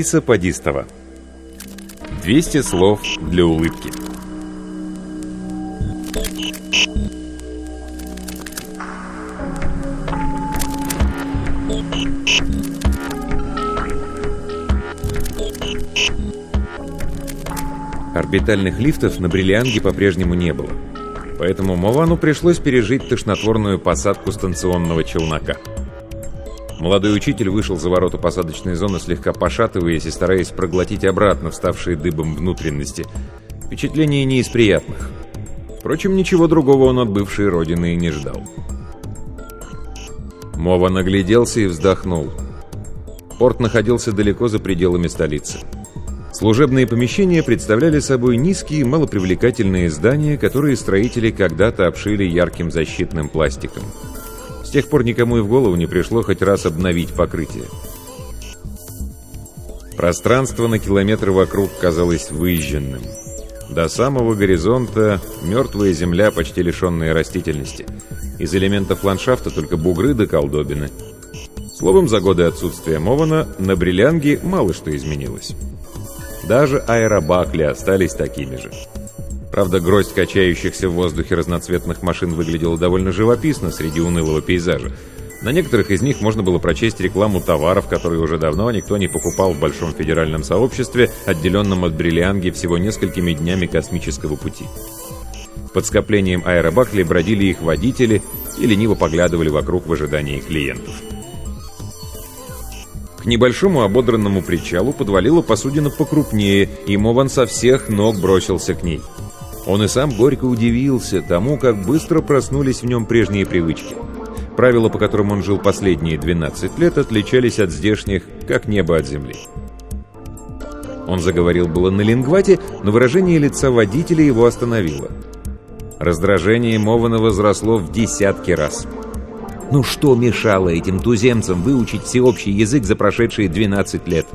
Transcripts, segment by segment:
Лариса Подистова 200 слов для улыбки Орбитальных лифтов на Бриллианге по-прежнему не было. Поэтому Мовану пришлось пережить тошнотворную посадку станционного челнока. Молодой учитель вышел за ворота посадочной зоны, слегка пошатываясь и стараясь проглотить обратно вставшие дыбом внутренности. Впечатление не из приятных. Впрочем, ничего другого он от бывшей родины и не ждал. Мова нагляделся и вздохнул. Порт находился далеко за пределами столицы. Служебные помещения представляли собой низкие, малопривлекательные здания, которые строители когда-то обшили ярким защитным пластиком. С тех пор никому и в голову не пришло хоть раз обновить покрытие. Пространство на километр вокруг казалось выжженным. До самого горизонта мертвая земля, почти лишенная растительности. Из элементов ландшафта только бугры да колдобины. Словом, за годы отсутствия Мована на Бриллианге мало что изменилось. Даже аэробакли остались такими же. Правда, гроздь качающихся в воздухе разноцветных машин выглядела довольно живописно среди унылого пейзажа. На некоторых из них можно было прочесть рекламу товаров, которые уже давно никто не покупал в большом федеральном сообществе, отделенном от бриллианги всего несколькими днями космического пути. Под скоплением аэробакли бродили их водители и лениво поглядывали вокруг в ожидании клиентов. К небольшому ободранному причалу подвалила посудина покрупнее, и Мован со всех ног бросился к ней – он и сам горько удивился тому, как быстро проснулись в нем прежние привычки. Правила, по которым он жил последние 12 лет, отличались от здешних, как небо от земли. Он заговорил было на лингвате, но выражение лица водителя его остановило. Раздражение Мована возросло в десятки раз. Ну что мешало этим туземцам выучить всеобщий язык за прошедшие 12 лет?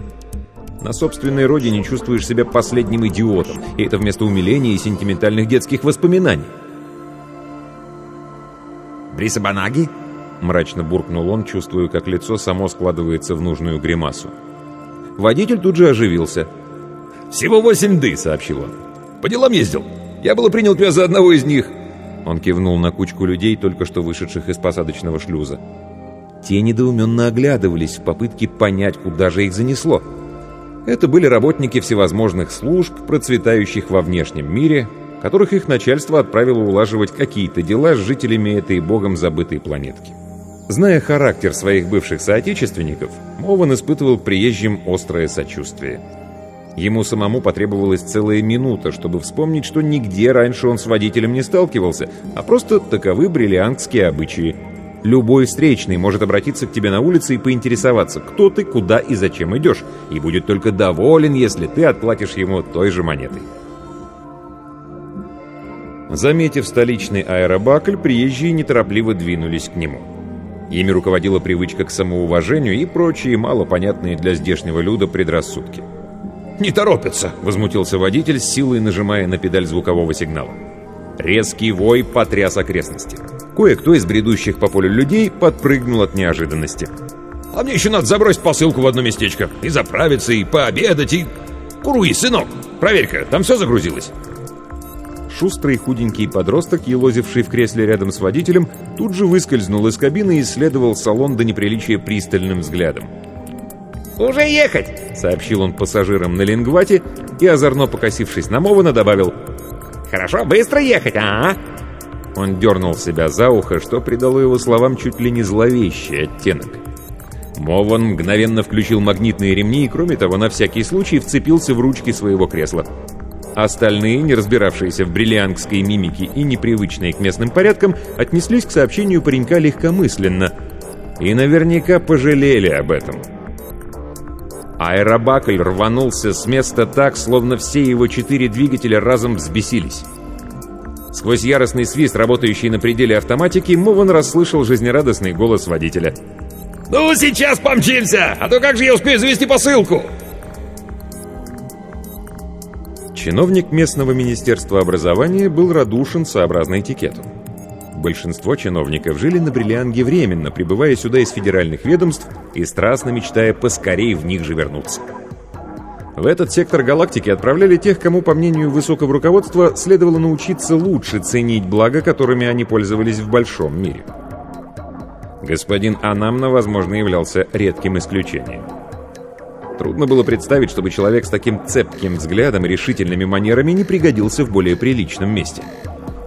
На собственной родине чувствуешь себя последним идиотом, и это вместо умиления и сентиментальных детских воспоминаний. «Брисабанаги?» — мрачно буркнул он, чувствуя, как лицо само складывается в нужную гримасу. Водитель тут же оживился. «Всего восемь ды», — сообщил он. «По делам ездил. Я было принял тебя за одного из них». Он кивнул на кучку людей, только что вышедших из посадочного шлюза. Те недоуменно оглядывались в попытке понять, куда же их занесло. Это были работники всевозможных служб, процветающих во внешнем мире, которых их начальство отправило улаживать какие-то дела с жителями этой богом забытой планетки. Зная характер своих бывших соотечественников, Мован испытывал приезжим острое сочувствие. Ему самому потребовалась целая минута, чтобы вспомнить, что нигде раньше он с водителем не сталкивался, а просто таковы бриллиантские обычаи – Любой встречный может обратиться к тебе на улице и поинтересоваться, кто ты, куда и зачем идешь, и будет только доволен, если ты отплатишь ему той же монетой. Заметив столичный аэробакль, приезжие неторопливо двинулись к нему. Ими руководила привычка к самоуважению и прочие малопонятные для здешнего люда предрассудки. «Не торопятся!» — возмутился водитель, силой нажимая на педаль звукового сигнала. Резкий вой потряс окрестности. Кое-кто из бредущих по полю людей подпрыгнул от неожиданности. «А мне еще надо забросить посылку в одно местечко. И заправиться, и пообедать, и... Куруи, сынок, проверь-ка, там все загрузилось?» шустрый худенький подросток, елозивший в кресле рядом с водителем, тут же выскользнул из кабины и исследовал салон до неприличия пристальным взглядом. «Уже ехать!» — сообщил он пассажирам на лингвате и, озорно покосившись на Мована, добавил «Хорошо, быстро ехать, а?» Он дернул себя за ухо, что придало его словам чуть ли не зловещий оттенок. Мован мгновенно включил магнитные ремни и, кроме того, на всякий случай вцепился в ручки своего кресла. Остальные, не разбиравшиеся в бриллиангской мимике и непривычные к местным порядкам, отнеслись к сообщению паренька легкомысленно. И наверняка пожалели об этом. Аэробакль рванулся с места так, словно все его четыре двигателя разом взбесились. Сквозь яростный свист, работающий на пределе автоматики, Мован расслышал жизнерадостный голос водителя. «Ну, сейчас помчимся! А то как же я успею завести посылку?» Чиновник местного министерства образования был радушен сообразно этикету. Большинство чиновников жили на Бриллианге временно, прибывая сюда из федеральных ведомств и страстно мечтая поскорее в них же вернуться. В этот сектор галактики отправляли тех, кому, по мнению высокого руководства, следовало научиться лучше ценить блага, которыми они пользовались в большом мире. Господин Анамна, возможно, являлся редким исключением. Трудно было представить, чтобы человек с таким цепким взглядом и решительными манерами не пригодился в более приличном месте.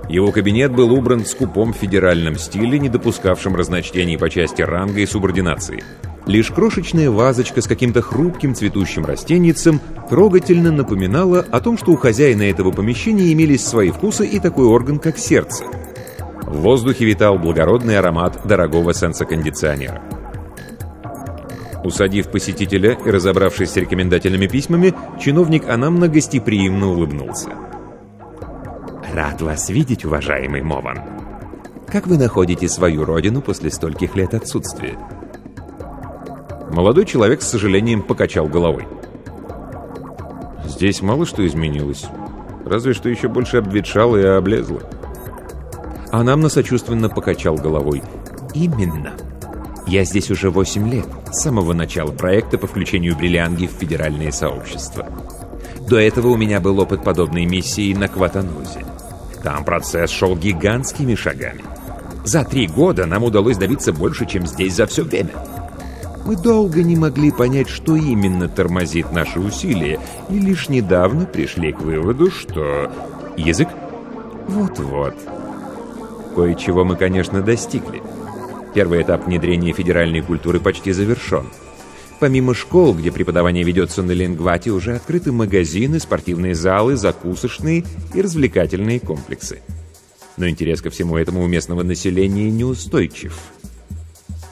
Его кабинет был убран в скупом федеральном стиле, не допускавшем разночтений по части ранга и субординации. Лишь крошечная вазочка с каким-то хрупким цветущим растенницем трогательно напоминала о том, что у хозяина этого помещения имелись свои вкусы и такой орган, как сердце. В воздухе витал благородный аромат дорогого сенсокондиционера. Усадив посетителя и разобравшись с рекомендательными письмами, чиновник Анамна гостеприимно улыбнулся. «Рад вас видеть, уважаемый Мован. Как вы находите свою родину после стольких лет отсутствия?» Молодой человек с сожалением покачал головой. «Здесь мало что изменилось. Разве что еще больше обветшало и облезло». Анамна сочувственно покачал головой. «Именно. Я здесь уже 8 лет, с самого начала проекта по включению бриллианги в федеральные сообщества. До этого у меня был опыт подобной миссии на Кватанузе. Там процесс шел гигантскими шагами. За три года нам удалось добиться больше, чем здесь за все время. Мы долго не могли понять, что именно тормозит наши усилия, и лишь недавно пришли к выводу, что... Язык? Вот-вот. Кое-чего мы, конечно, достигли. Первый этап внедрения федеральной культуры почти завершен. Помимо школ, где преподавание ведется на лингвате, уже открыты магазины, спортивные залы, закусочные и развлекательные комплексы. Но интерес ко всему этому у местного населения неустойчив.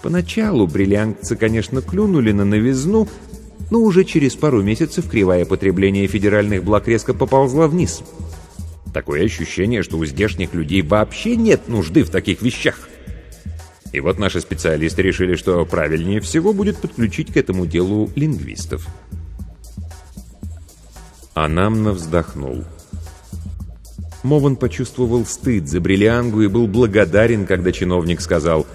Поначалу бриллиантцы, конечно, клюнули на новизну, но уже через пару месяцев кривая потребления федеральных благ резко поползла вниз. Такое ощущение, что у здешних людей вообще нет нужды в таких вещах. И вот наши специалисты решили, что правильнее всего будет подключить к этому делу лингвистов. Анамна вздохнул. Мован почувствовал стыд за бриллиангу и был благодарен, когда чиновник сказал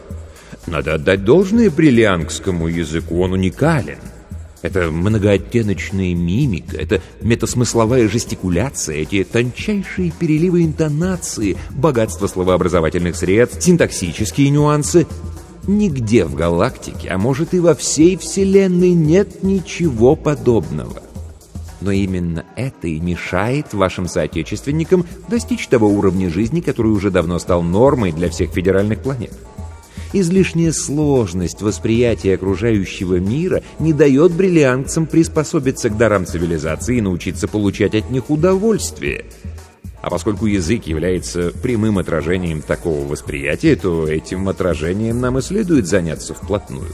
«Надо отдать должное бриллиангскому языку, он уникален. Это многооттеночная мимика, это метасмысловая жестикуляция, эти тончайшие переливы интонации, богатство словообразовательных средств, синтаксические нюансы. Нигде в галактике, а может и во всей Вселенной нет ничего подобного. Но именно это и мешает вашим соотечественникам достичь того уровня жизни, который уже давно стал нормой для всех федеральных планет. Излишняя сложность восприятия окружающего мира не дает бриллиантцам приспособиться к дарам цивилизации и научиться получать от них удовольствие. А поскольку язык является прямым отражением такого восприятия, то этим отражением нам и следует заняться вплотную.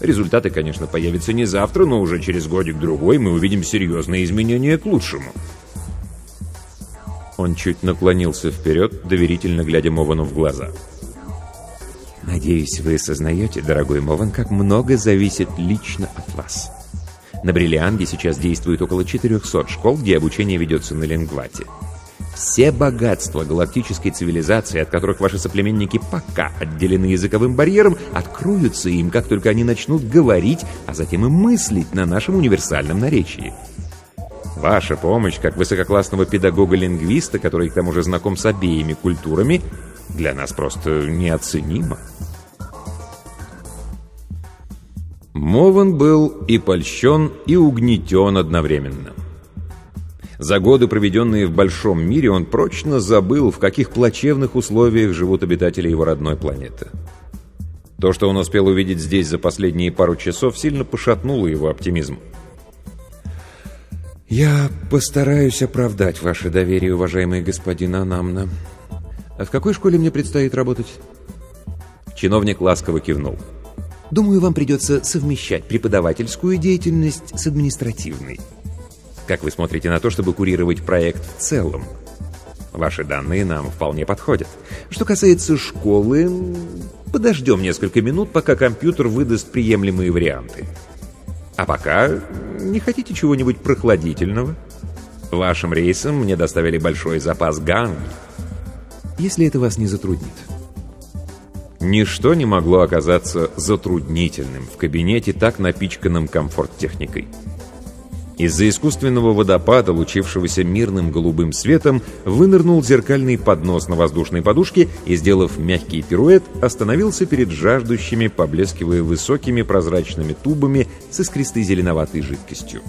Результаты, конечно, появятся не завтра, но уже через годик-другой мы увидим серьезные изменения к лучшему. Он чуть наклонился вперед, доверительно глядя Мовану в глаза. — Надеюсь, вы сознаете, дорогой Мован, как много зависит лично от вас. На Бриллианге сейчас действует около 400 школ, где обучение ведется на лингвате. Все богатства галактической цивилизации, от которых ваши соплеменники пока отделены языковым барьером, откроются им, как только они начнут говорить, а затем и мыслить на нашем универсальном наречии. ваша помощь, как высококлассного педагога-лингвиста, который к тому же знаком с обеими культурами, для нас просто неоценима. Мован был и польщен, и угнетен одновременно. За годы, проведенные в большом мире, он прочно забыл, в каких плачевных условиях живут обитатели его родной планеты. То, что он успел увидеть здесь за последние пару часов, сильно пошатнуло его оптимизм. «Я постараюсь оправдать ваше доверие, уважаемый господин Анамна. А в какой школе мне предстоит работать?» Чиновник ласково кивнул. «Думаю, вам придется совмещать преподавательскую деятельность с административной. Как вы смотрите на то, чтобы курировать проект в целом?» Ваши данные нам вполне подходят. Что касается школы, подождем несколько минут, пока компьютер выдаст приемлемые варианты. А пока не хотите чего-нибудь прохладительного? Вашим рейсом мне доставили большой запас ганги. Если это вас не затруднит. Ничто не могло оказаться затруднительным в кабинете, так напичканном комфорт-техникой. Из-за искусственного водопада, лучившегося мирным голубым светом, вынырнул зеркальный поднос на воздушной подушке и, сделав мягкий пируэт, остановился перед жаждущими, поблескивая высокими прозрачными тубами с искристой зеленоватой жидкостью.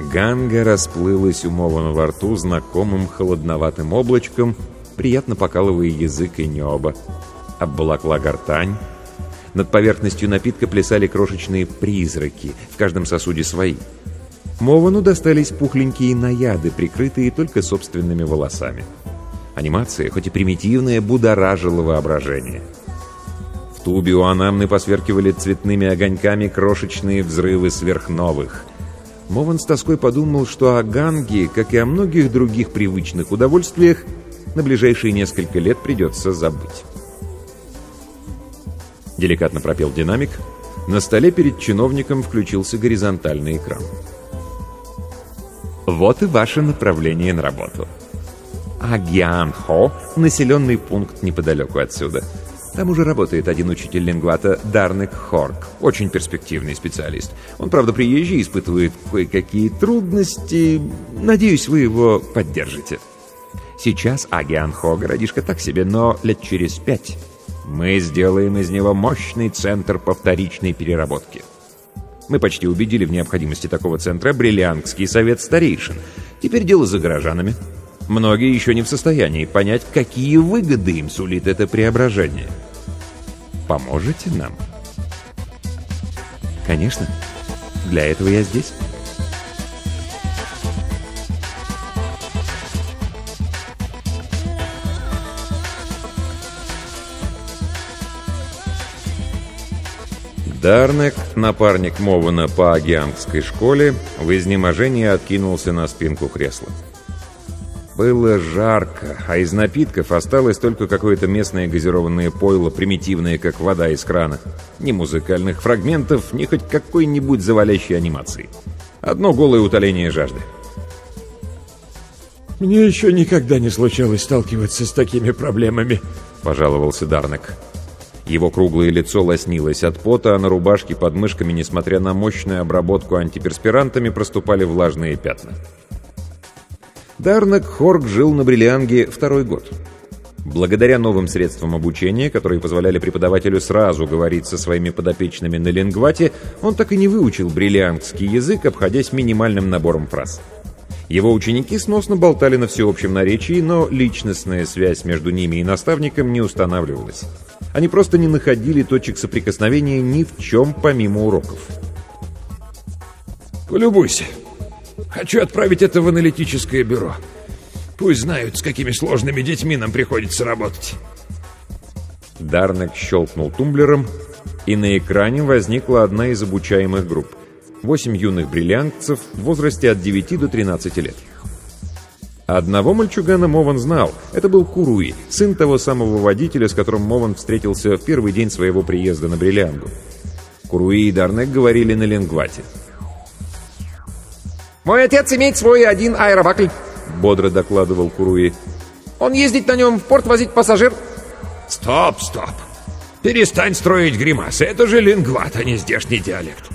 Ганга расплылась умовано во рту знакомым холодноватым облачком, приятно покалывая язык и небо. Обволокла гортань, над поверхностью напитка плясали крошечные призраки, в каждом сосуде свои. Мовану достались пухленькие наяды, прикрытые только собственными волосами. Анимация, хоть и примитивная, будоражила воображение. В тубе у Анамны посверкивали цветными огоньками крошечные взрывы сверхновых. Мован с тоской подумал, что о Ганге, как и о многих других привычных удовольствиях, на ближайшие несколько лет придется забыть. Деликатно пропел динамик. На столе перед чиновником включился горизонтальный экран. Вот и ваше направление на работу. Агьян-Хо — населенный пункт неподалеку отсюда. Там уже работает один учитель лингвата Дарнек Хорк, очень перспективный специалист. Он, правда, приезжий, испытывает кое-какие трудности. Надеюсь, вы его поддержите. Сейчас Агиан-Хо городишко так себе, но лет через пять мы сделаем из него мощный центр повторичной переработки. Мы почти убедили в необходимости такого центра Бриллиангский совет старейшин. Теперь дело за горожанами. Многие еще не в состоянии понять, какие выгоды им сулит это преображение. Поможете нам? Конечно. Для этого я здесь. Дарнек, напарник Мована по агиангской школе, в изнеможении откинулся на спинку кресла. Было жарко, а из напитков осталось только какое-то местное газированное пойло, примитивное, как вода из крана. Ни музыкальных фрагментов, ни хоть какой-нибудь завалящей анимации. Одно голое утоление жажды. «Мне еще никогда не случалось сталкиваться с такими проблемами», — пожаловался. «Дарнек». Его круглое лицо лоснилось от пота, а на рубашке под мышками, несмотря на мощную обработку антиперспирантами, проступали влажные пятна. Дарнак Хорг жил на Бриллианге второй год. Благодаря новым средствам обучения, которые позволяли преподавателю сразу говорить со своими подопечными на лингвате, он так и не выучил бриллиангский язык, обходясь минимальным набором фраз. Его ученики сносно болтали на всеобщем наречии, но личностная связь между ними и наставником не устанавливалась. Они просто не находили точек соприкосновения ни в чем помимо уроков. «Полюбуйся. Хочу отправить это в аналитическое бюро. Пусть знают, с какими сложными детьми нам приходится работать». Дарнек щелкнул тумблером, и на экране возникла одна из обучаемых групп. Восемь юных бриллиантцев в возрасте от 9 до 13 лет. Одного мальчугана Мован знал. Это был Куруи, сын того самого водителя, с которым Мован встретился в первый день своего приезда на Бриллиангу. Куруи и Дарнек говорили на лингвате. «Мой отец имеет свой один аэробакль», — бодро докладывал Куруи. «Он ездит на нем в порт возить пассажир». «Стоп, стоп! Перестань строить гримасы. Это же лингват, а не здешний диалект.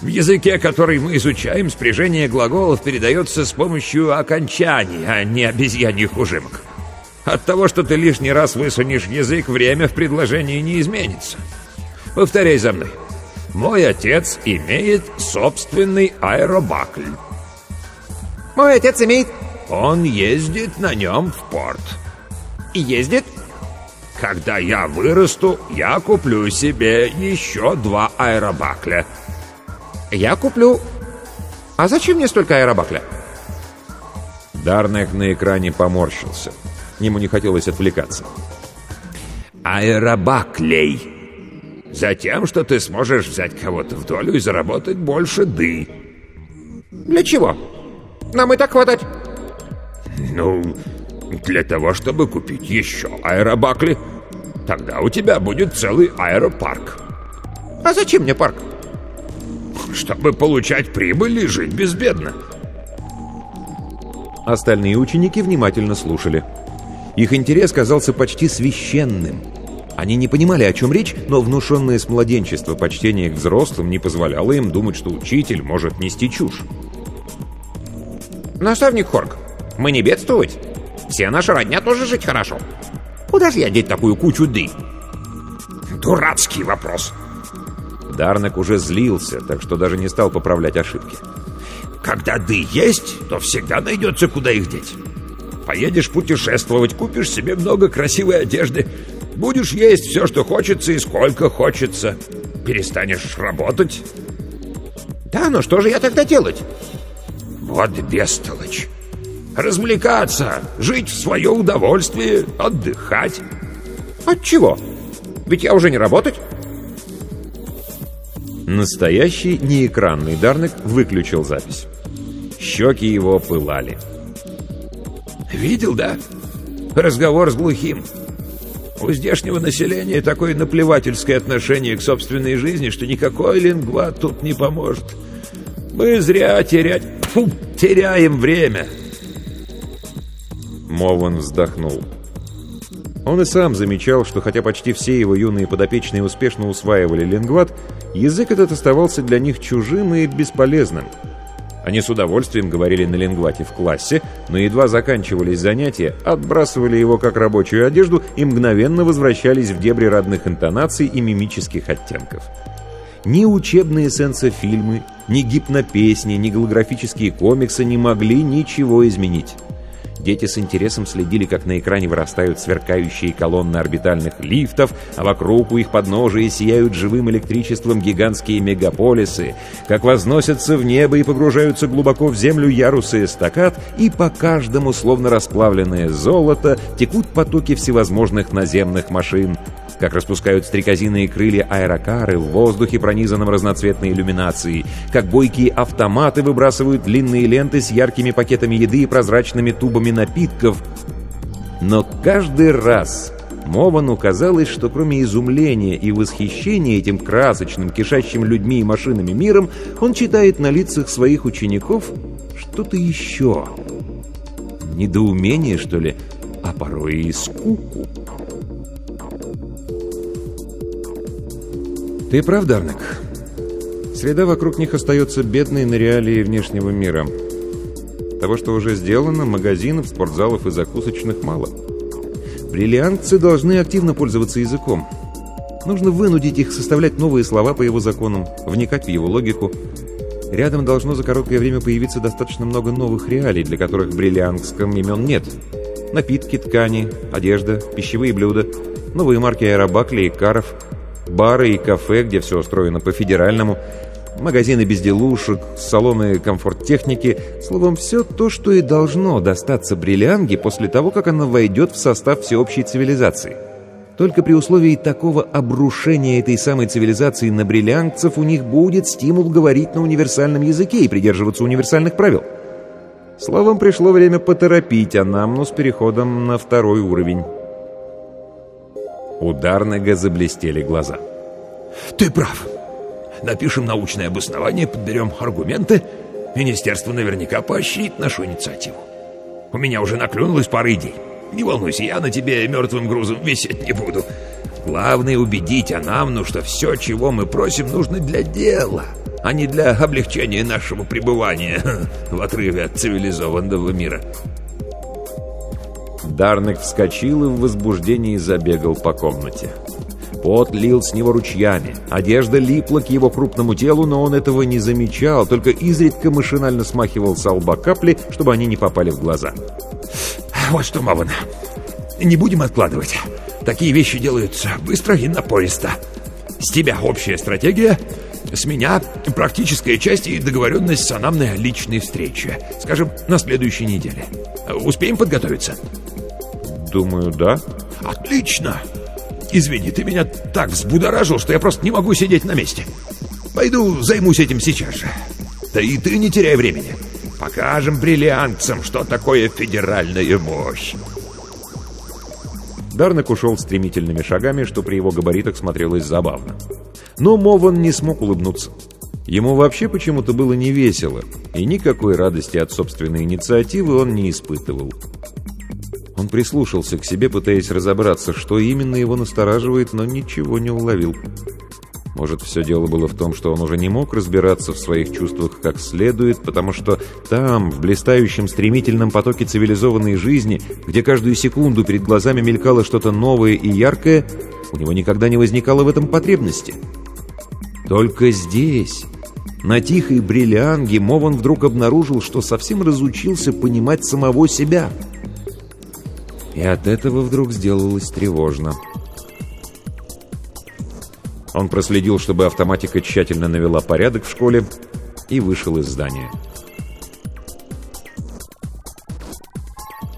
В языке, который мы изучаем, спряжение глаголов передается с помощью окончаний, а не обезьяньих ужимок. От того, что ты лишний раз высунешь язык, время в предложении не изменится. Повторяй за мной. Мой отец имеет собственный аэробакль. Мой отец имеет... Он ездит на нем в порт. И ездит? Когда я вырасту, я куплю себе еще два аэробакля. Я куплю... А зачем мне столько аэробакля? Дарнек на экране поморщился. Ему не хотелось отвлекаться. Аэробаклей. Затем, что ты сможешь взять кого-то в долю и заработать больше ды. Для чего? Нам и так хватать. Ну, для того, чтобы купить еще аэробакли. Тогда у тебя будет целый аэропарк. А зачем мне парк? Чтобы получать прибыль и жить безбедно. Остальные ученики внимательно слушали. Их интерес казался почти священным. Они не понимали, о чем речь, но внушенное с младенчества почтение к взрослым не позволяло им думать, что учитель может нести чушь. Наставник Хорк, мы не бедствовать. Все наша родня тоже жить хорошо. Куда же я деть такую кучу ды? Дурацкий вопрос. Дарнек уже злился, так что даже не стал поправлять ошибки. Когда ды есть, то всегда найдется, куда их деть. Поедешь путешествовать, купишь себе много красивой одежды, будешь есть все, что хочется и сколько хочется. Перестанешь работать. Да, но что же я тогда делать? Вот бестолочь. Развлекаться, жить в свое удовольствие, отдыхать. От чего? Ведь я уже не работать. Настоящий неэкранный Дарнек выключил запись. Щеки его пылали. Видел, да? Разговор с глухим. У здешнего населения такое наплевательское отношение к собственной жизни, что никакой лингва тут не поможет. Мы зря терять... Фу, теряем время. Мован вздохнул. Он и сам замечал, что хотя почти все его юные подопечные успешно усваивали лингват, язык этот оставался для них чужим и бесполезным. Они с удовольствием говорили на лингвате в классе, но едва заканчивались занятия, отбрасывали его как рабочую одежду и мгновенно возвращались в дебри родных интонаций и мимических оттенков. Ни учебные сенсофильмы, ни гипнопесни, ни голографические комиксы не могли ничего изменить. Дети с интересом следили, как на экране вырастают сверкающие колонны орбитальных лифтов, а вокруг у их подножия сияют живым электричеством гигантские мегаполисы, как возносятся в небо и погружаются глубоко в землю ярусы эстакад, и по каждому, словно расплавленное золото, текут потоки всевозможных наземных машин — как распускают стрекозиные крылья аэрокары в воздухе, пронизанном разноцветной иллюминацией, как бойкие автоматы выбрасывают длинные ленты с яркими пакетами еды и прозрачными тубами напитков. Но каждый раз Мовану казалось, что кроме изумления и восхищения этим красочным, кишащим людьми и машинами миром, он читает на лицах своих учеников что-то еще. Недоумение, что ли, а порой и скуку. Ты прав, Дарнек. Среда вокруг них остается бедной на реалии внешнего мира. Того, что уже сделано, магазинов, спортзалов и закусочных мало. Бриллиантцы должны активно пользоваться языком. Нужно вынудить их составлять новые слова по его законам, вникать в его логику. Рядом должно за короткое время появиться достаточно много новых реалий, для которых в бриллиантском имен нет. Напитки, ткани, одежда, пищевые блюда, новые марки аэробакли и каров – бары и кафе, где все устроено по-федеральному, магазины безделушек, салоны комфорт-техники, словом, все то, что и должно достаться бриллианге после того, как она войдет в состав всеобщей цивилизации. Только при условии такого обрушения этой самой цивилизации на бриллиангцев у них будет стимул говорить на универсальном языке и придерживаться универсальных правил. Словом, пришло время поторопить Анамну с переходом на второй уровень. У Дарнега заблестели глаза. «Ты прав. Напишем научное обоснование, подберем аргументы. Министерство наверняка поощрит нашу инициативу. У меня уже наклюнулась пара идей. Не волнуйся, я на тебе мертвым грузом висеть не буду. Главное убедить Анамну, что все, чего мы просим, нужно для дела, а не для облегчения нашего пребывания в отрыве от цивилизованного мира. Дарнек вскочил и в возбуждении забегал по комнате. Пот лил с него ручьями, одежда липла к его крупному телу, но он этого не замечал, только изредка машинально смахивал с лба капли, чтобы они не попали в глаза. «Вот что, Маван, не будем откладывать. Такие вещи делаются быстро и напористо. С тебя общая стратегия, с меня практическая часть и договоренность с Анамной о личной встрече. Скажем, на следующей неделе. Успеем подготовиться?» «Думаю, да». «Отлично! Извини, ты меня так взбудоражил, что я просто не могу сидеть на месте. Пойду займусь этим сейчас же. Да и ты не теряй времени. Покажем бриллиантцам, что такое федеральная мощь». Дарнек ушел стремительными шагами, что при его габаритах смотрелось забавно. Но Мован не смог улыбнуться. Ему вообще почему-то было не весело, и никакой радости от собственной инициативы он не испытывал. Он прислушался к себе, пытаясь разобраться, что именно его настораживает, но ничего не уловил. Может, все дело было в том, что он уже не мог разбираться в своих чувствах как следует, потому что там, в блистающем стремительном потоке цивилизованной жизни, где каждую секунду перед глазами мелькало что-то новое и яркое, у него никогда не возникало в этом потребности. Только здесь, на тихой бриллианге, Мован вдруг обнаружил, что совсем разучился понимать самого себя. И от этого вдруг сделалось тревожно. Он проследил, чтобы автоматика тщательно навела порядок в школе и вышел из здания.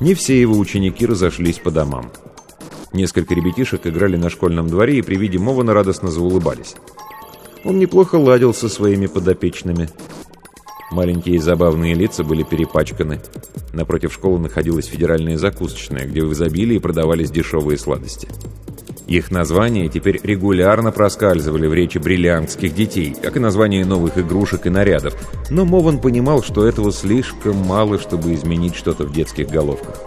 Не все его ученики разошлись по домам. Несколько ребятишек играли на школьном дворе и при виде Мована радостно заулыбались. Он неплохо ладил со своими подопечными. Маленькие забавные лица были перепачканы. Напротив школы находилась федеральная закусочная, где в изобилии продавались дешевые сладости. Их названия теперь регулярно проскальзывали в речи бриллиантских детей, как и названия новых игрушек и нарядов, но Мован понимал, что этого слишком мало, чтобы изменить что-то в детских головках.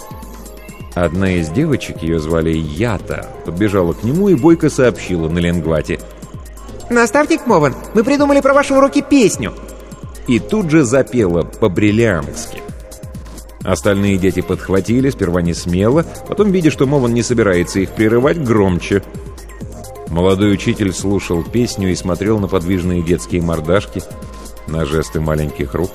Одна из девочек, ее звали Ята, подбежала к нему и бойко сообщила на ленгвате. «Наставник Мован, мы придумали про ваши уроки песню!» И тут же запела по-бриллиантски. Остальные дети подхватили, сперва не смело, потом, видя, что Мован не собирается их прерывать, громче. Молодой учитель слушал песню и смотрел на подвижные детские мордашки, на жесты маленьких рук.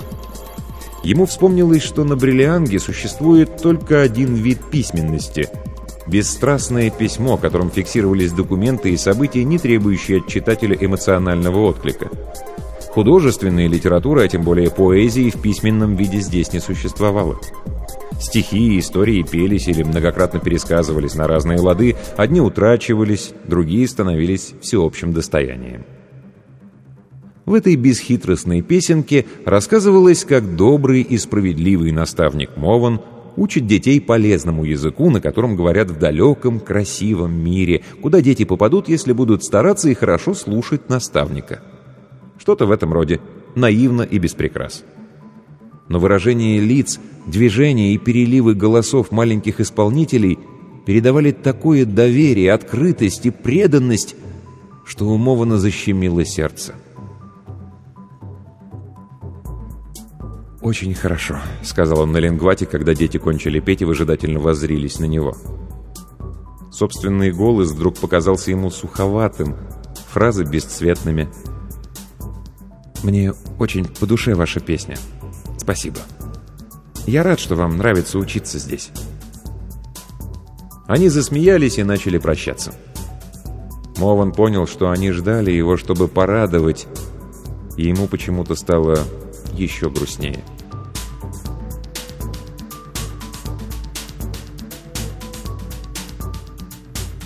Ему вспомнилось, что на бриллианге существует только один вид письменности — бесстрастное письмо, которым фиксировались документы и события, не требующие от читателя эмоционального отклика. Художественной литературы, а тем более поэзии, в письменном виде здесь не существовало. Стихи и истории пелись или многократно пересказывались на разные лады, одни утрачивались, другие становились всеобщим достоянием. В этой бесхитростной песенке рассказывалось, как добрый и справедливый наставник Мован учит детей полезному языку, на котором говорят в далеком, красивом мире, куда дети попадут, если будут стараться и хорошо слушать наставника. Что-то в этом роде, наивно и без прикрас. Но выражение лиц, движения и переливы голосов маленьких исполнителей передавали такое доверие, открытость и преданность, что умовано защемило сердце. «Очень хорошо», — сказал он на лингвате, когда дети кончили петь и выжидательно воззрились на него. Собственный голос вдруг показался ему суховатым, фразы бесцветными — мне очень по душе ваша песня. Спасибо. Я рад, что вам нравится учиться здесь». Они засмеялись и начали прощаться. Мован понял, что они ждали его, чтобы порадовать, и ему почему-то стало еще грустнее.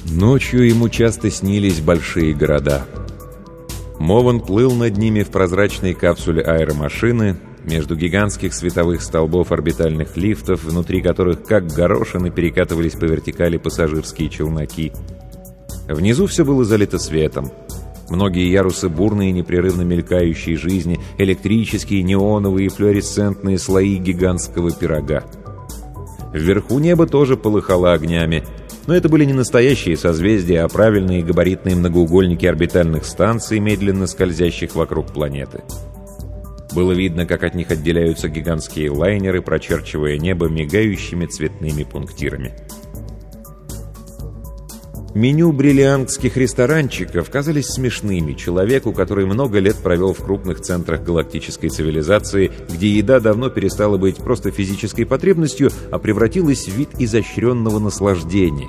Ночью ему часто снились большие города — Мован плыл над ними в прозрачной капсуле аэромашины, между гигантских световых столбов орбитальных лифтов, внутри которых, как горошины, перекатывались по вертикали пассажирские челноки. Внизу все было залито светом. Многие ярусы бурные непрерывно мелькающей жизни, электрические, неоновые флуоресцентные слои гигантского пирога. Вверху небо тоже полыхало огнями. Но это были не настоящие созвездия, а правильные габаритные многоугольники орбитальных станций, медленно скользящих вокруг планеты. Было видно, как от них отделяются гигантские лайнеры, прочерчивая небо мигающими цветными пунктирами. Меню бриллиантских ресторанчиков казались смешными человеку, который много лет провел в крупных центрах галактической цивилизации, где еда давно перестала быть просто физической потребностью, а превратилась в вид изощренного наслаждения.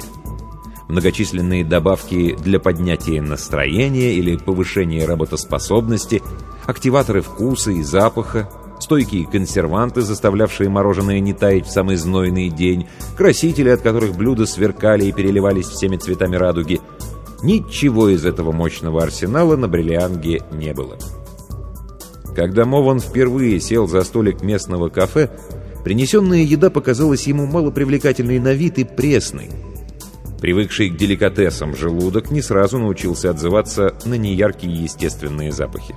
Многочисленные добавки для поднятия настроения или повышения работоспособности, активаторы вкуса и запаха, стойкие консерванты, заставлявшие мороженое не таять в самый знойный день, красители, от которых блюда сверкали и переливались всеми цветами радуги. Ничего из этого мощного арсенала на бриллианге не было. Когда Мован впервые сел за столик местного кафе, принесенная еда показалась ему малопривлекательной на вид и пресной. Привыкший к деликатесам желудок не сразу научился отзываться на неяркие естественные запахи.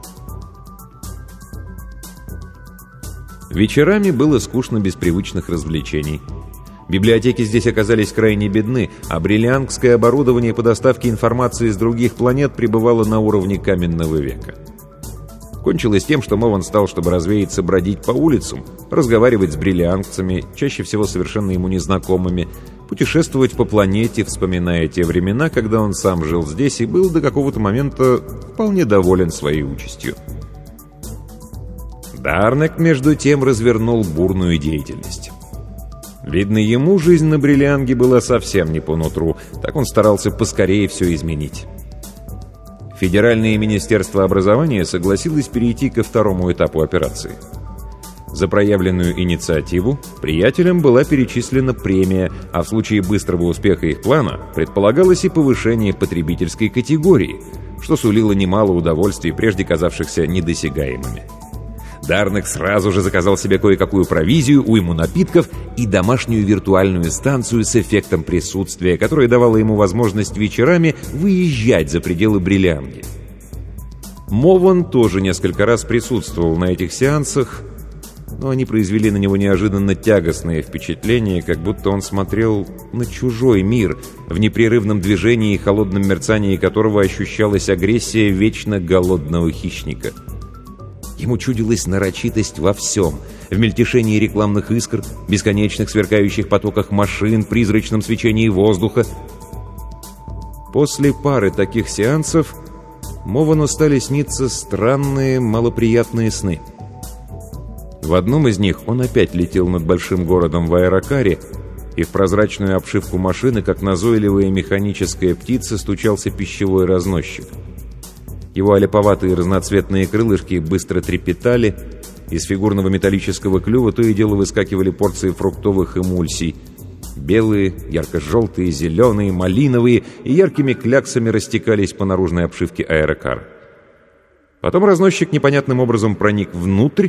Вечерами было скучно без привычных развлечений. Библиотеки здесь оказались крайне бедны, а бриллиангское оборудование по доставке информации с других планет пребывало на уровне каменного века. Кончилось тем, что Мован стал, чтобы развеяться, бродить по улицам, разговаривать с бриллиангцами, чаще всего совершенно ему незнакомыми, путешествовать по планете, вспоминая те времена, когда он сам жил здесь и был до какого-то момента вполне доволен своей участью. Дарнек, между тем, развернул бурную деятельность. Видно, ему жизнь на бриллианге была совсем не по нутру, так он старался поскорее все изменить. Федеральное министерство образования согласилось перейти ко второму этапу операции. За проявленную инициативу приятелям была перечислена премия, а в случае быстрого успеха их плана предполагалось и повышение потребительской категории, что сулило немало удовольствий, прежде казавшихся недосягаемыми. Дарнек сразу же заказал себе кое-какую провизию, уйму напитков и домашнюю виртуальную станцию с эффектом присутствия, которая давала ему возможность вечерами выезжать за пределы бриллианги. Мован тоже несколько раз присутствовал на этих сеансах, но они произвели на него неожиданно тягостное впечатление, как будто он смотрел на чужой мир, в непрерывном движении и холодном мерцании которого ощущалась агрессия вечно голодного хищника. Ему чудилась нарочитость во всем. В мельтешении рекламных искр, бесконечных сверкающих потоках машин, призрачном свечении воздуха. После пары таких сеансов Мовану стали сниться странные, малоприятные сны. В одном из них он опять летел над большим городом в аэрокаре, и в прозрачную обшивку машины, как назойливая механическая птица, стучался пищевой разносчик — его олеповатые разноцветные крылышки быстро трепетали, из фигурного металлического клюва то и дело выскакивали порции фруктовых эмульсий. Белые, ярко-желтые, зеленые, малиновые и яркими кляксами растекались по наружной обшивке аэрокара. Потом разносчик непонятным образом проник внутрь,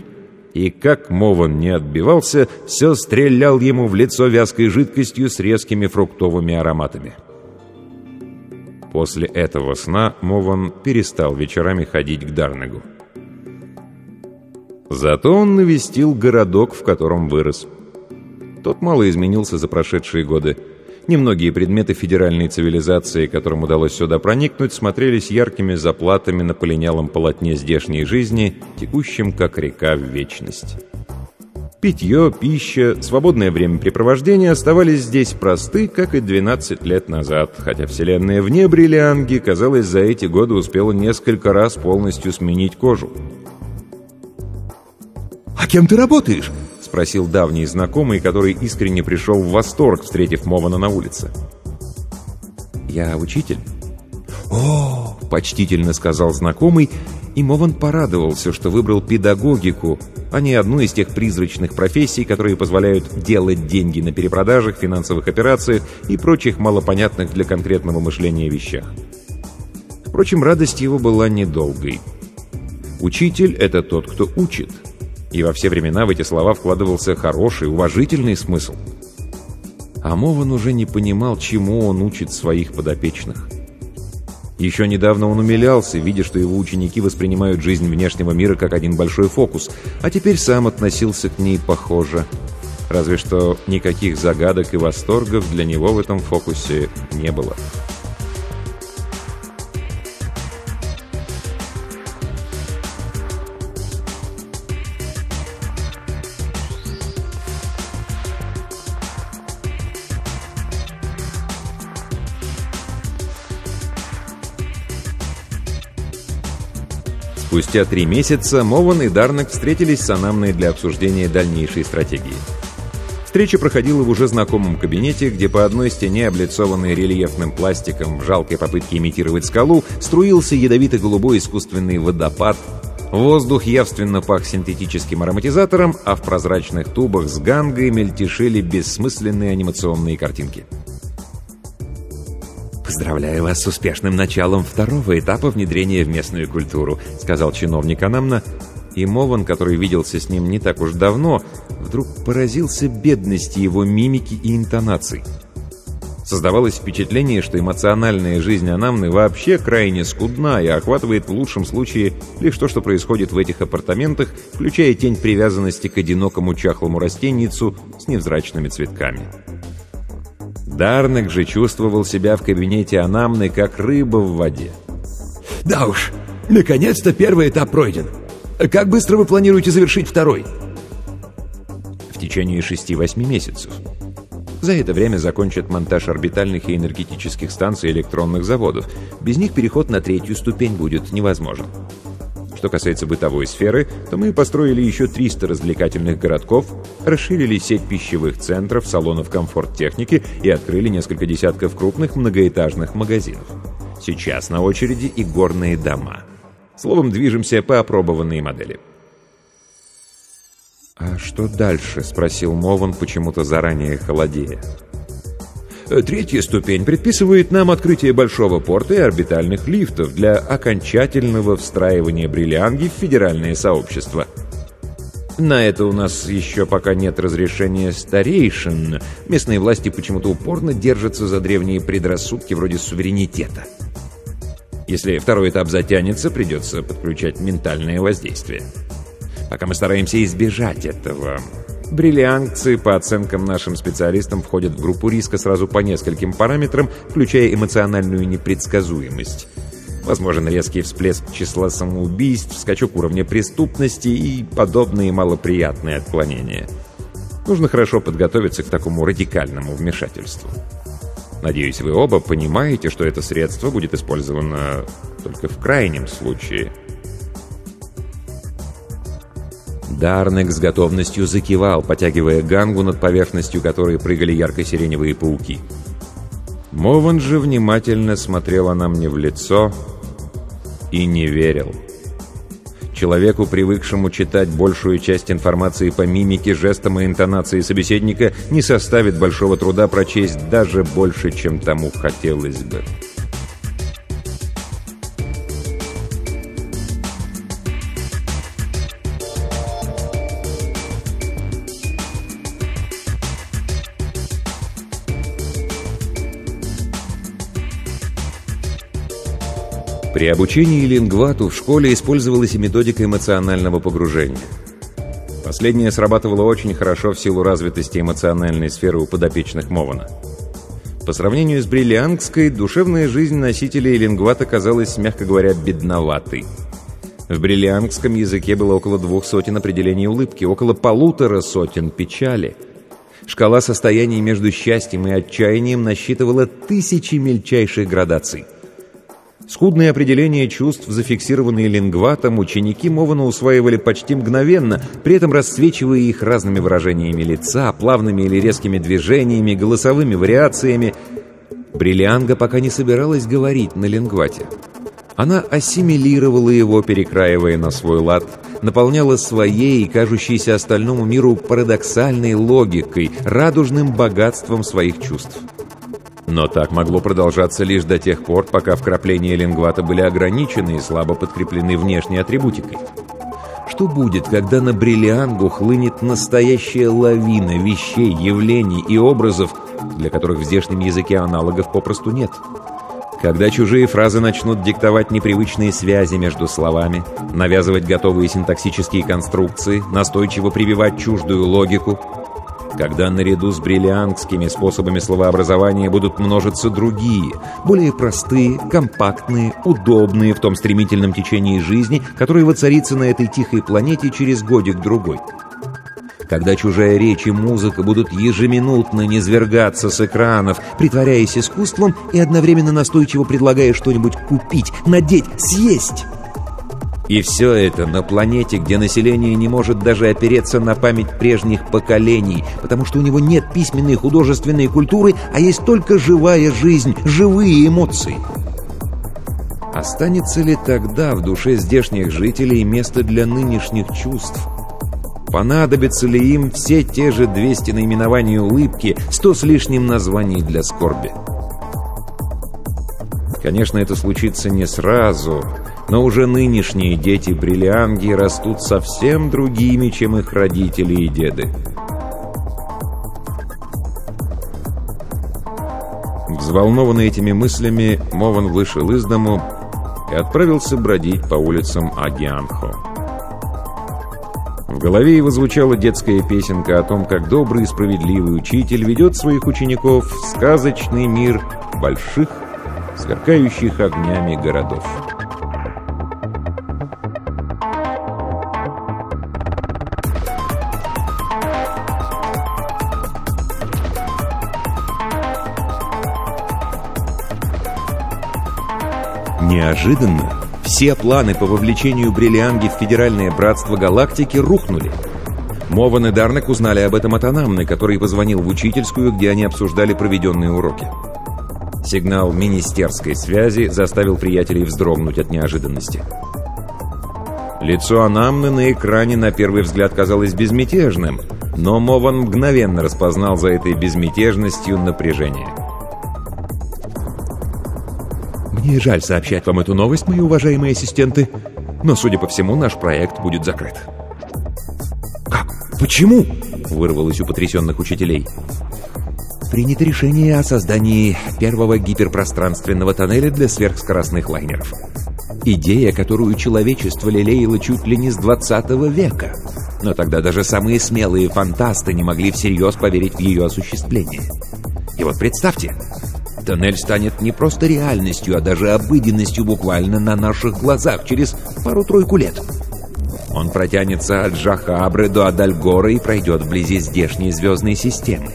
и, как Мован не отбивался, все стрелял ему в лицо вязкой жидкостью с резкими фруктовыми ароматами. После этого сна Мован перестал вечерами ходить к Дарнегу. Зато он навестил городок, в котором вырос. Тот мало изменился за прошедшие годы. Немногие предметы федеральной цивилизации, которым удалось сюда проникнуть, смотрелись яркими заплатами на полинялом полотне здешней жизни, текущем как река в вечность. Питье, пища, свободное времяпрепровождение оставались здесь просты, как и 12 лет назад, хотя вселенная вне бриллианги, казалось, за эти годы успела несколько раз полностью сменить кожу. «А кем ты работаешь?» — спросил давний знакомый, который искренне пришел в восторг, встретив Мована на улице. «Я учитель». «О!» — почтительно сказал знакомый, и Мован порадовался, что выбрал педагогику — а не одну из тех призрачных профессий, которые позволяют делать деньги на перепродажах, финансовых операциях и прочих малопонятных для конкретного мышления вещах. Впрочем, радость его была недолгой. Учитель — это тот, кто учит. И во все времена в эти слова вкладывался хороший, уважительный смысл. А Мован уже не понимал, чему он учит своих подопечных — еще недавно он умилялся, видя, что его ученики воспринимают жизнь внешнего мира как один большой фокус, а теперь сам относился к ней похоже, Разве что никаких загадок и восторгов для него в этом фокусе не было. Спустя три месяца Мован и Дарнак встретились с Анамной для обсуждения дальнейшей стратегии. Встреча проходила в уже знакомом кабинете, где по одной стене, облицованной рельефным пластиком в жалкой попытке имитировать скалу, струился ядовито-голубой искусственный водопад. Воздух явственно пах синтетическим ароматизатором, а в прозрачных тубах с гангой мельтешили бессмысленные анимационные картинки. «Поздравляю вас с успешным началом второго этапа внедрения в местную культуру», сказал чиновник Анамна, и Мован, который виделся с ним не так уж давно, вдруг поразился бедности его мимики и интонаций. Создавалось впечатление, что эмоциональная жизнь Анамны вообще крайне скудна и охватывает в лучшем случае лишь то, что происходит в этих апартаментах, включая тень привязанности к одинокому чахлому растенницу с невзрачными цветками. Дарнек же чувствовал себя в кабинете Анамны, как рыба в воде. «Да уж, наконец-то первый этап пройден. Как быстро вы планируете завершить второй?» В течение шести-восьми месяцев. За это время закончат монтаж орбитальных и энергетических станций электронных заводов. Без них переход на третью ступень будет невозможен. Что касается бытовой сферы, то мы построили еще 300 развлекательных городков, расширили сеть пищевых центров, салонов комфорт-техники и открыли несколько десятков крупных многоэтажных магазинов. Сейчас на очереди и горные дома. Словом, движемся по опробованной модели. «А что дальше?» — спросил Мован, почему-то заранее холодея. Третья ступень предписывает нам открытие большого порта и орбитальных лифтов для окончательного встраивания бриллианги в федеральное сообщество. На это у нас еще пока нет разрешения старейшин. Местные власти почему-то упорно держатся за древние предрассудки вроде суверенитета. Если второй этап затянется, придется подключать ментальное воздействие. Пока мы стараемся избежать этого. Бриллианцы, по оценкам нашим специалистам, входят в группу риска сразу по нескольким параметрам, включая эмоциональную непредсказуемость. Возможен резкий всплеск числа самоубийств, скачок уровня преступности и подобные малоприятные отклонения. Нужно хорошо подготовиться к такому радикальному вмешательству. Надеюсь, вы оба понимаете, что это средство будет использовано только в крайнем случае – Дарнек с готовностью закивал, потягивая гангу, над поверхностью которой прыгали ярко-сиреневые пауки. Мован же внимательно смотрела на мне в лицо и не верил. Человеку, привыкшему читать большую часть информации по мимике, жестам и интонации собеседника, не составит большого труда прочесть даже больше, чем тому хотелось бы. При обучении лингвату в школе использовалась и методика эмоционального погружения. Последняя срабатывала очень хорошо в силу развитости эмоциональной сферы у подопечных Мована. По сравнению с бриллиангской, душевная жизнь носителей лингвата казалась, мягко говоря, бедноватой. В бриллиангском языке было около двух сотен определений улыбки, около полутора сотен печали. Шкала состояний между счастьем и отчаянием насчитывала тысячи мельчайших градаций – Скудные определения чувств, зафиксированные лингватом, ученики Мована усваивали почти мгновенно, при этом расцвечивая их разными выражениями лица, плавными или резкими движениями, голосовыми вариациями. Бриллианга пока не собиралась говорить на лингвате. Она ассимилировала его, перекраивая на свой лад, наполняла своей, кажущейся остальному миру парадоксальной логикой, радужным богатством своих чувств. Но так могло продолжаться лишь до тех пор, пока вкрапления лингвата были ограничены и слабо подкреплены внешней атрибутикой. Что будет, когда на бриллиангу хлынет настоящая лавина вещей, явлений и образов, для которых в здешнем языке аналогов попросту нет? Когда чужие фразы начнут диктовать непривычные связи между словами, навязывать готовые синтаксические конструкции, настойчиво прививать чуждую логику – когда наряду с бриллиантскими способами словообразования будут множиться другие, более простые, компактные, удобные в том стремительном течении жизни, которое воцарится на этой тихой планете через годик-другой. Когда чужая речь и музыка будут ежеминутно низвергаться с экранов, притворяясь искусством и одновременно настойчиво предлагая что-нибудь купить, надеть, съесть – и все это на планете, где население не может даже опереться на память прежних поколений, потому что у него нет письменной художественной культуры, а есть только живая жизнь, живые эмоции. Останется ли тогда в душе здешних жителей место для нынешних чувств? Понадобятся ли им все те же 200 наименований улыбки, 100 с лишним названий для скорби? Конечно, это случится не сразу, но уже нынешние дети бриллианги растут совсем другими, чем их родители и деды. Взволнованный этими мыслями, Мован вышел из дому и отправился бродить по улицам Агианхо. В голове его звучала детская песенка о том, как добрый и справедливый учитель ведет своих учеников в сказочный мир больших, сверкающих огнями городов. Неожиданно все планы по вовлечению бриллианги в Федеральное Братство Галактики рухнули. Мован и Дарнек узнали об этом от Анамны, который позвонил в учительскую, где они обсуждали проведенные уроки. Сигнал министерской связи заставил приятелей вздрогнуть от неожиданности. Лицо Анамны на экране на первый взгляд казалось безмятежным, но Мован мгновенно распознал за этой безмятежностью напряжение. Мне жаль сообщать вам эту новость, мои уважаемые ассистенты, но, судя по всему, наш проект будет закрыт. «Как? Почему?» — вырвалось у потрясенных учителей. Принято решение о создании первого гиперпространственного тоннеля для сверхскоростных лайнеров. Идея, которую человечество лелеяло чуть ли не с 20 века. Но тогда даже самые смелые фантасты не могли всерьез поверить в ее осуществление. И вот представьте, Тоннель станет не просто реальностью, а даже обыденностью буквально на наших глазах через пару-тройку лет. Он протянется от Жахабры до Адальгора и пройдет вблизи здешней звездной системы.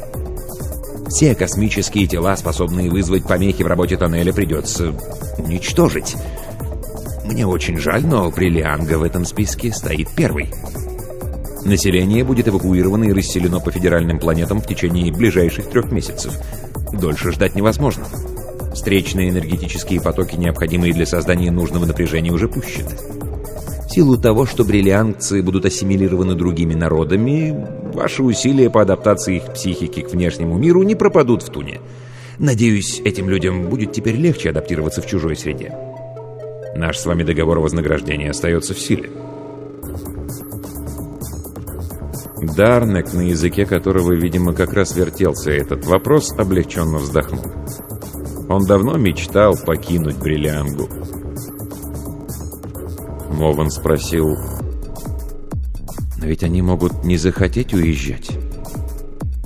Все космические тела, способные вызвать помехи в работе тоннеля, придется уничтожить. Мне очень жаль, но Бриллианга в этом списке стоит первый. Население будет эвакуировано и расселено по федеральным планетам в течение ближайших трех месяцев – Дольше ждать невозможно. Встречные энергетические потоки, необходимые для создания нужного напряжения, уже пущены. В силу того, что бриллиантцы будут ассимилированы другими народами, ваши усилия по адаптации их психики к внешнему миру не пропадут в туне. Надеюсь, этим людям будет теперь легче адаптироваться в чужой среде. Наш с вами договор о вознаграждении остается в силе. Дарнек, на языке которого, видимо, как раз вертелся этот вопрос, облегченно вздохнул. Он давно мечтал покинуть Бриллиангу. Мован спросил, «Но ведь они могут не захотеть уезжать.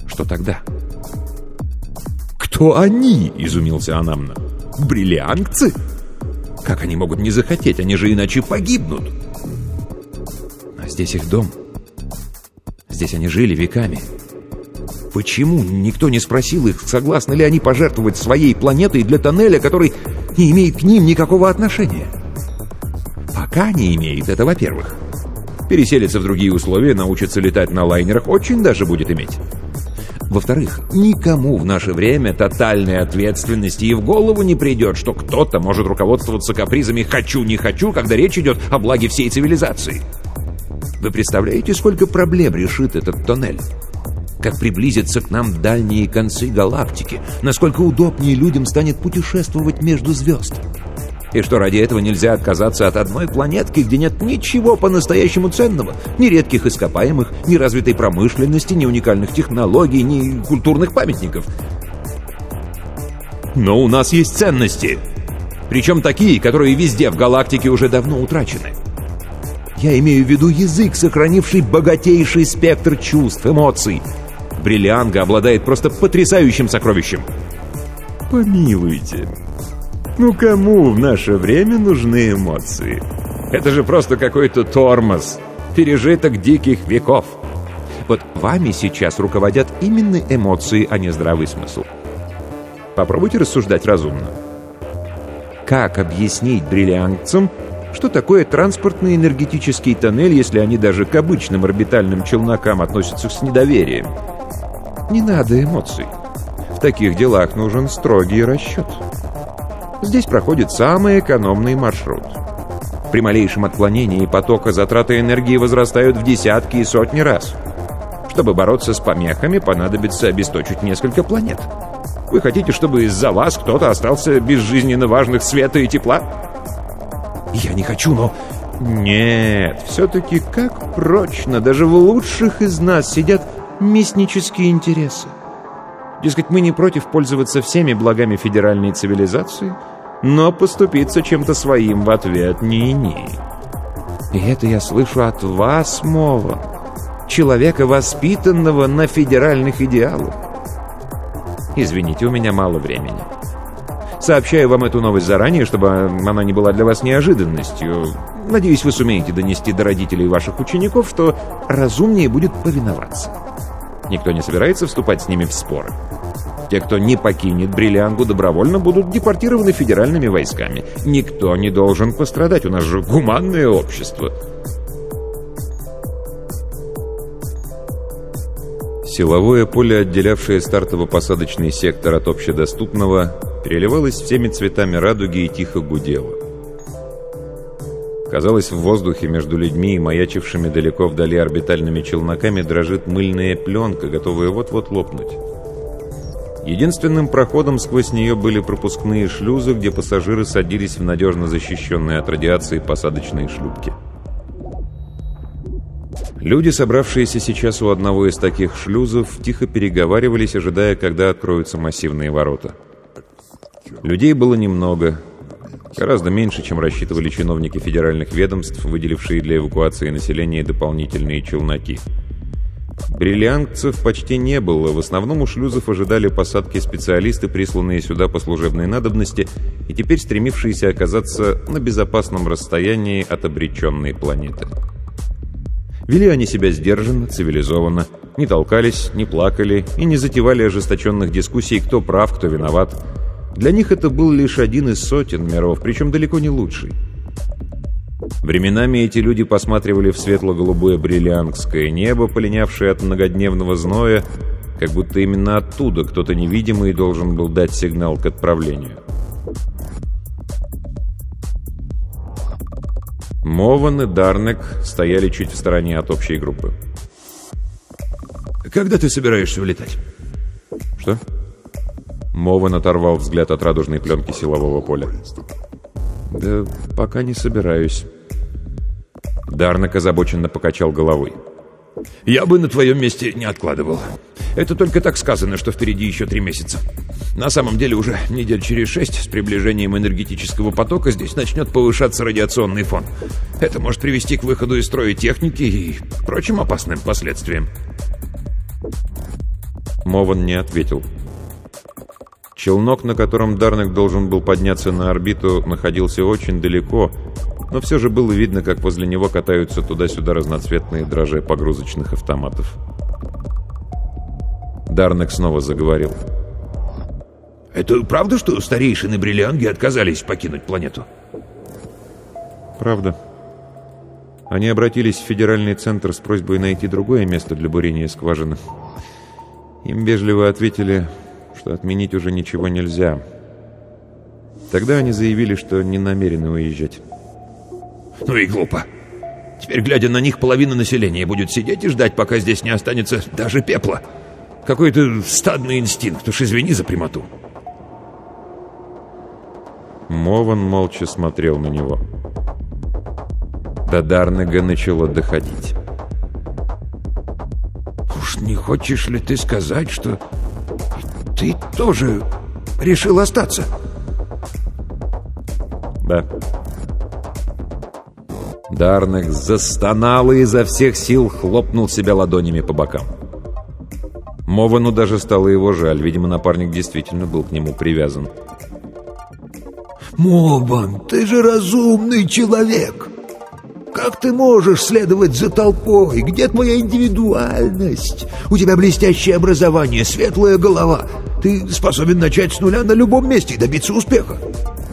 Что тогда?» «Кто они?» — изумился Анамна. «Бриллиангцы? Как они могут не захотеть? Они же иначе погибнут!» «А здесь их дом». Здесь они жили веками. Почему никто не спросил их, согласны ли они пожертвовать своей планетой для тоннеля, который не имеет к ним никакого отношения? Пока не имеет, это во-первых. Переселиться в другие условия, научиться летать на лайнерах очень даже будет иметь. Во-вторых, никому в наше время тотальной ответственности и в голову не придет, что кто-то может руководствоваться капризами «хочу, не хочу», когда речь идет о благе всей цивилизации. Вы представляете, сколько проблем решит этот тоннель? Как приблизятся к нам дальние концы галактики? Насколько удобнее людям станет путешествовать между звезд? И что ради этого нельзя отказаться от одной планетки, где нет ничего по-настоящему ценного, ни редких ископаемых, ни развитой промышленности, ни уникальных технологий, ни культурных памятников. Но у нас есть ценности. Причем такие, которые везде в галактике уже давно утрачены. Я имею в виду язык, сохранивший богатейший спектр чувств, эмоций. Бриллианга обладает просто потрясающим сокровищем. Помилуйте. Ну кому в наше время нужны эмоции? Это же просто какой-то тормоз. Пережиток диких веков. Вот вами сейчас руководят именно эмоции, а не здравый смысл. Попробуйте рассуждать разумно. Как объяснить бриллиантцам, что такое транспортный энергетический тоннель, если они даже к обычным орбитальным челнокам относятся с недоверием? Не надо эмоций. В таких делах нужен строгий расчет. Здесь проходит самый экономный маршрут. При малейшем отклонении потока затраты энергии возрастают в десятки и сотни раз. Чтобы бороться с помехами, понадобится обесточить несколько планет. Вы хотите, чтобы из-за вас кто-то остался без жизненно важных света и тепла? Я не хочу, но... Нет, все-таки как прочно, даже в лучших из нас сидят мяснические интересы. Дескать, мы не против пользоваться всеми благами федеральной цивилизации, но поступиться чем-то своим в ответ ни-ни. И это я слышу от вас, Мова, человека, воспитанного на федеральных идеалах. Извините, у меня мало времени. Сообщаю вам эту новость заранее, чтобы она не была для вас неожиданностью. Надеюсь, вы сумеете донести до родителей ваших учеников, что разумнее будет повиноваться. Никто не собирается вступать с ними в споры. Те, кто не покинет Бриллиангу, добровольно будут депортированы федеральными войсками. Никто не должен пострадать, у нас же гуманное общество. Силовое поле, отделявшее стартово-посадочный сектор от общедоступного, переливалось всеми цветами радуги и тихо гудело. Казалось, в воздухе между людьми и маячившими далеко вдали орбитальными челноками дрожит мыльная пленка, готовая вот-вот лопнуть. Единственным проходом сквозь нее были пропускные шлюзы, где пассажиры садились в надежно защищенные от радиации посадочные шлюпки. Люди, собравшиеся сейчас у одного из таких шлюзов, тихо переговаривались, ожидая, когда откроются массивные ворота. Людей было немного, гораздо меньше, чем рассчитывали чиновники федеральных ведомств, выделившие для эвакуации населения дополнительные челноки. Бриллиантцев почти не было, в основном у шлюзов ожидали посадки специалисты, присланные сюда по служебной надобности и теперь стремившиеся оказаться на безопасном расстоянии от обреченной планеты. Вели они себя сдержанно, цивилизованно, не толкались, не плакали и не затевали ожесточенных дискуссий, кто прав, кто виноват. Для них это был лишь один из сотен миров, причем далеко не лучший. Временами эти люди посматривали в светло-голубое бриллиантское небо, полинявшее от многодневного зноя, как будто именно оттуда кто-то невидимый должен был дать сигнал к отправлению. Мован и Дарнек стояли чуть в стороне от общей группы. «Когда ты собираешься улетать?» «Что?» Мован оторвал взгляд от радужной пленки силового поля. «Да пока не собираюсь». Дарнек озабоченно покачал головой. «Я бы на твоем месте не откладывал. Это только так сказано, что впереди еще три месяца. На самом деле уже недель через шесть с приближением энергетического потока здесь начнет повышаться радиационный фон. Это может привести к выходу из строя техники и прочим опасным последствиям. Мован не ответил. Челнок, на котором Дарнек должен был подняться на орбиту, находился очень далеко, но все же было видно, как возле него катаются туда-сюда разноцветные дрожжи погрузочных автоматов. Дарнек снова заговорил. «Это правда, что старейшины Бриллианги отказались покинуть планету?» «Правда. Они обратились в федеральный центр с просьбой найти другое место для бурения скважины. Им вежливо ответили, что отменить уже ничего нельзя. Тогда они заявили, что не намерены уезжать». «Ну и глупо. Теперь, глядя на них, половина населения будет сидеть и ждать, пока здесь не останется даже пепла». Какой-то стадный инстинкт, уж извини за прямоту. Мован молча смотрел на него. До Дарнега начало доходить. «Уж не хочешь ли ты сказать, что ты тоже решил остаться?» «Да». Дарнек застонал и изо всех сил хлопнул себя ладонями по бокам. Мовану даже стало его жаль. Видимо, напарник действительно был к нему привязан. «Мован, ты же разумный человек! Как ты можешь следовать за толпой? Где твоя индивидуальность? У тебя блестящее образование, светлая голова. Ты способен начать с нуля на любом месте и добиться успеха.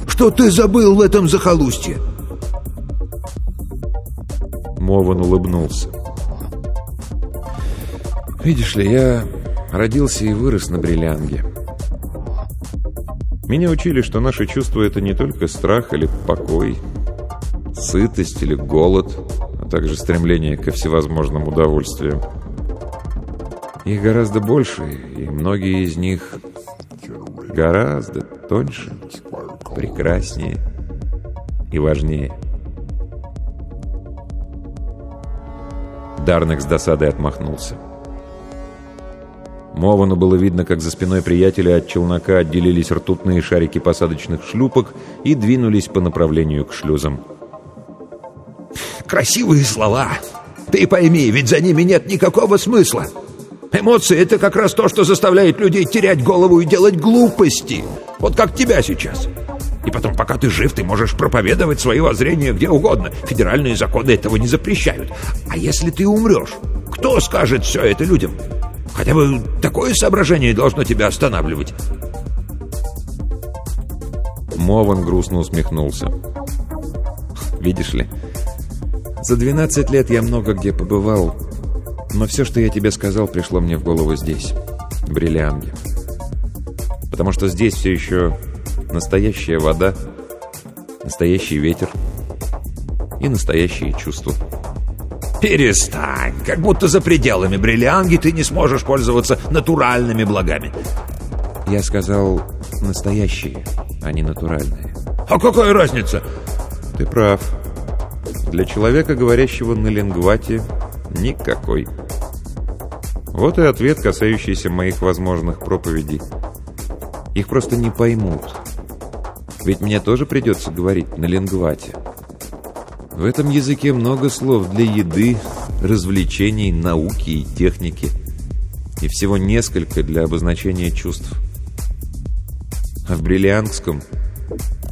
Что ты забыл в этом захолустье?» Мован улыбнулся. «Видишь ли, я родился и вырос на бриллианге. Меня учили, что наши чувства — это не только страх или покой, сытость или голод, а также стремление ко всевозможным удовольствиям. Их гораздо больше, и многие из них гораздо тоньше, прекраснее и важнее. Дарнек с досадой отмахнулся. Мовану было видно, как за спиной приятеля от челнока отделились ртутные шарики посадочных шлюпок и двинулись по направлению к шлюзам. «Красивые слова! Ты пойми, ведь за ними нет никакого смысла! Эмоции — это как раз то, что заставляет людей терять голову и делать глупости! Вот как тебя сейчас!» И потом, пока ты жив, ты можешь проповедовать свои воззрения где угодно. Федеральные законы этого не запрещают. А если ты умрешь, кто скажет все это людям? Хотя бы такое соображение должно тебя останавливать. Мован грустно усмехнулся. «Видишь ли, за 12 лет я много где побывал, но все, что я тебе сказал, пришло мне в голову здесь, в Бриллианге. Потому что здесь все еще настоящая вода, настоящий ветер и настоящие чувства». «Перестань! Как будто за пределами бриллианги ты не сможешь пользоваться натуральными благами!» Я сказал настоящие, а не натуральные. «А какая разница?» Ты прав. Для человека, говорящего на лингвате, никакой. Вот и ответ, касающийся моих возможных проповедей. Их просто не поймут. Ведь мне тоже придется говорить на лингвате. В этом языке много слов для еды, развлечений, науки и техники. И всего несколько для обозначения чувств. А в бриллиангском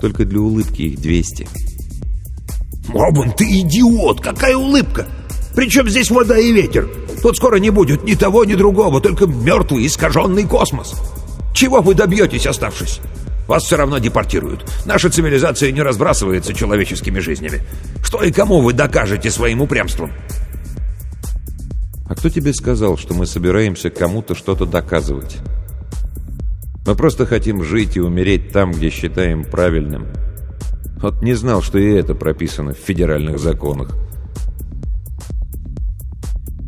только для улыбки их 200. «Мобун, ты идиот! Какая улыбка! Причем здесь вода и ветер? Тут скоро не будет ни того, ни другого, только мертвый, искаженный космос. Чего вы добьетесь, оставшись?» Вас все равно депортируют. Наша цивилизация не разбрасывается человеческими жизнями. Что и кому вы докажете своим упрямством? А кто тебе сказал, что мы собираемся кому-то что-то доказывать? Мы просто хотим жить и умереть там, где считаем правильным. Вот не знал, что и это прописано в федеральных законах.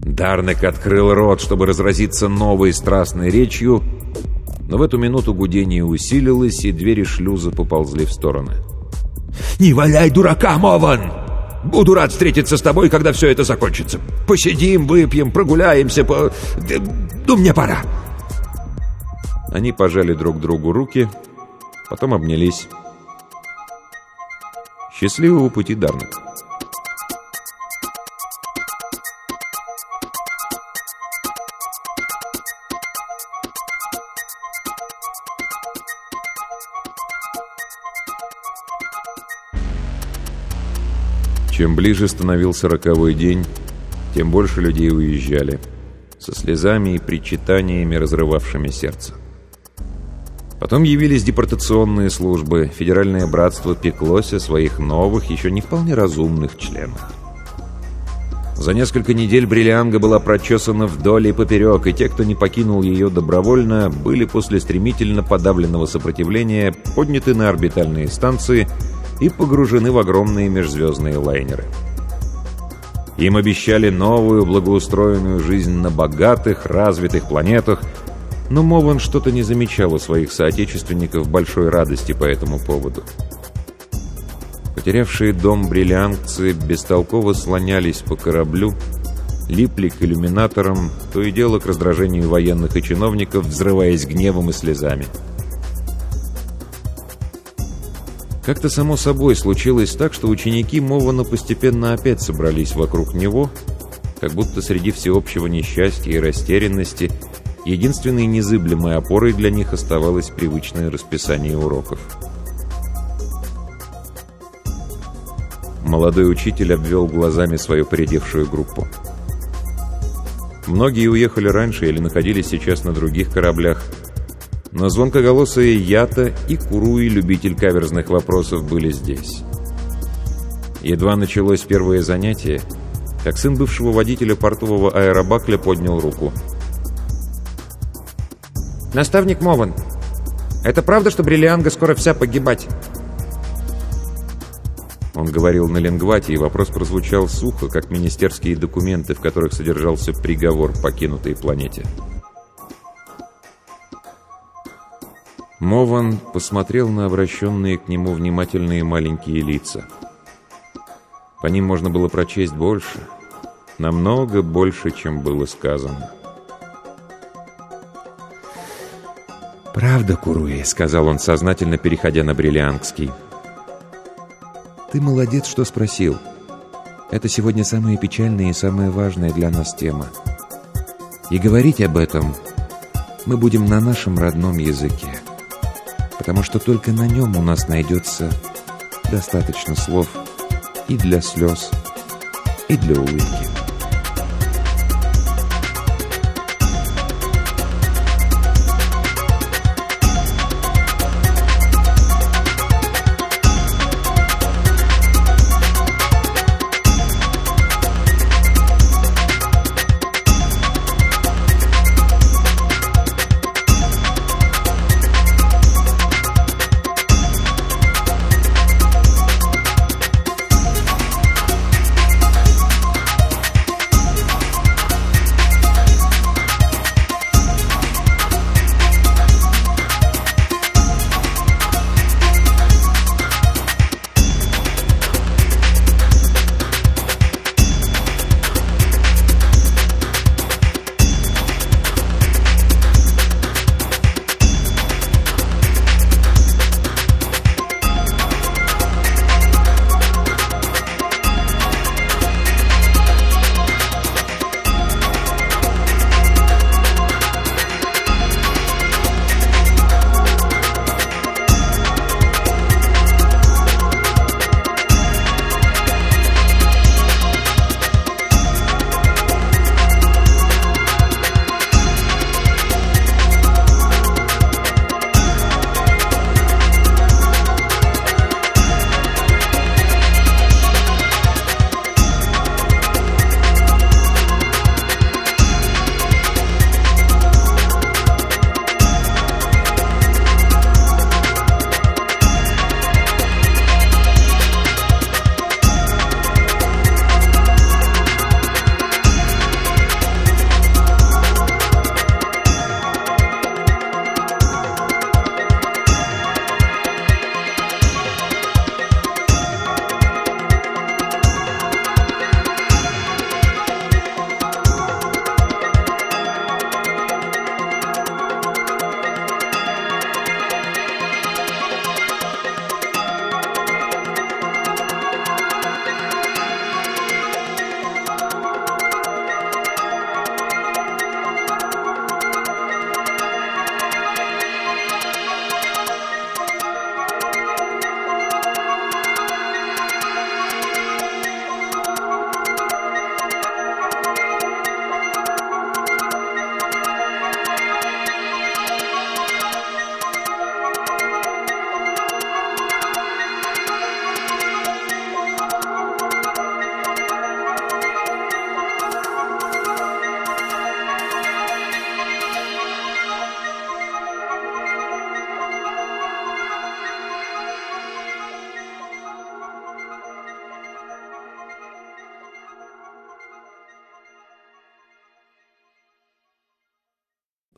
Дарнек открыл рот, чтобы разразиться новой страстной речью, но в эту минуту гудение усилилось, и двери шлюза поползли в стороны. «Не валяй дурака, Мован! Буду рад встретиться с тобой, когда все это закончится. Посидим, выпьем, прогуляемся, по... Ну, мне пора!» Они пожали друг другу руки, потом обнялись. «Счастливого пути, Дарнет!» Чем ближе становился роковой день, тем больше людей уезжали, со слезами и причитаниями, разрывавшими сердце. Потом явились депортационные службы, Федеральное братство пеклось о своих новых, еще не вполне разумных членах. За несколько недель Бриллианга была прочесана вдоль и поперек, и те, кто не покинул ее добровольно, были после стремительно подавленного сопротивления подняты на орбитальные станции – и погружены в огромные межзвездные лайнеры. Им обещали новую благоустроенную жизнь на богатых, развитых планетах, но Мован что-то не замечал у своих соотечественников большой радости по этому поводу. Потерявшие дом бриллиантцы бестолково слонялись по кораблю, липли к иллюминаторам, то и дело к раздражению военных и чиновников, взрываясь гневом и слезами. Как-то само собой случилось так, что ученики Мована постепенно опять собрались вокруг него, как будто среди всеобщего несчастья и растерянности Единственной незыблемой опорой для них оставалось привычное расписание уроков. Молодой учитель обвел глазами свою поредевшую группу. Многие уехали раньше или находились сейчас на других кораблях, но звонкоголосые Ята и Куруи, любитель каверзных вопросов, были здесь. Едва началось первое занятие, как сын бывшего водителя портового аэробакля поднял руку – «Наставник Мован, это правда, что Бриллианга скоро вся погибать?» Он говорил на лингвате, и вопрос прозвучал сухо, как министерские документы, в которых содержался приговор покинутой планете. Мован посмотрел на обращенные к нему внимательные маленькие лица. По ним можно было прочесть больше, намного больше, чем было сказано. «Правда, Куруи», — сказал он, сознательно переходя на бриллиангский. «Ты молодец, что спросил. Это сегодня самая печальная и самая важная для нас тема. И говорить об этом мы будем на нашем родном языке, потому что только на нем у нас найдется достаточно слов и для слез, и для улыбки».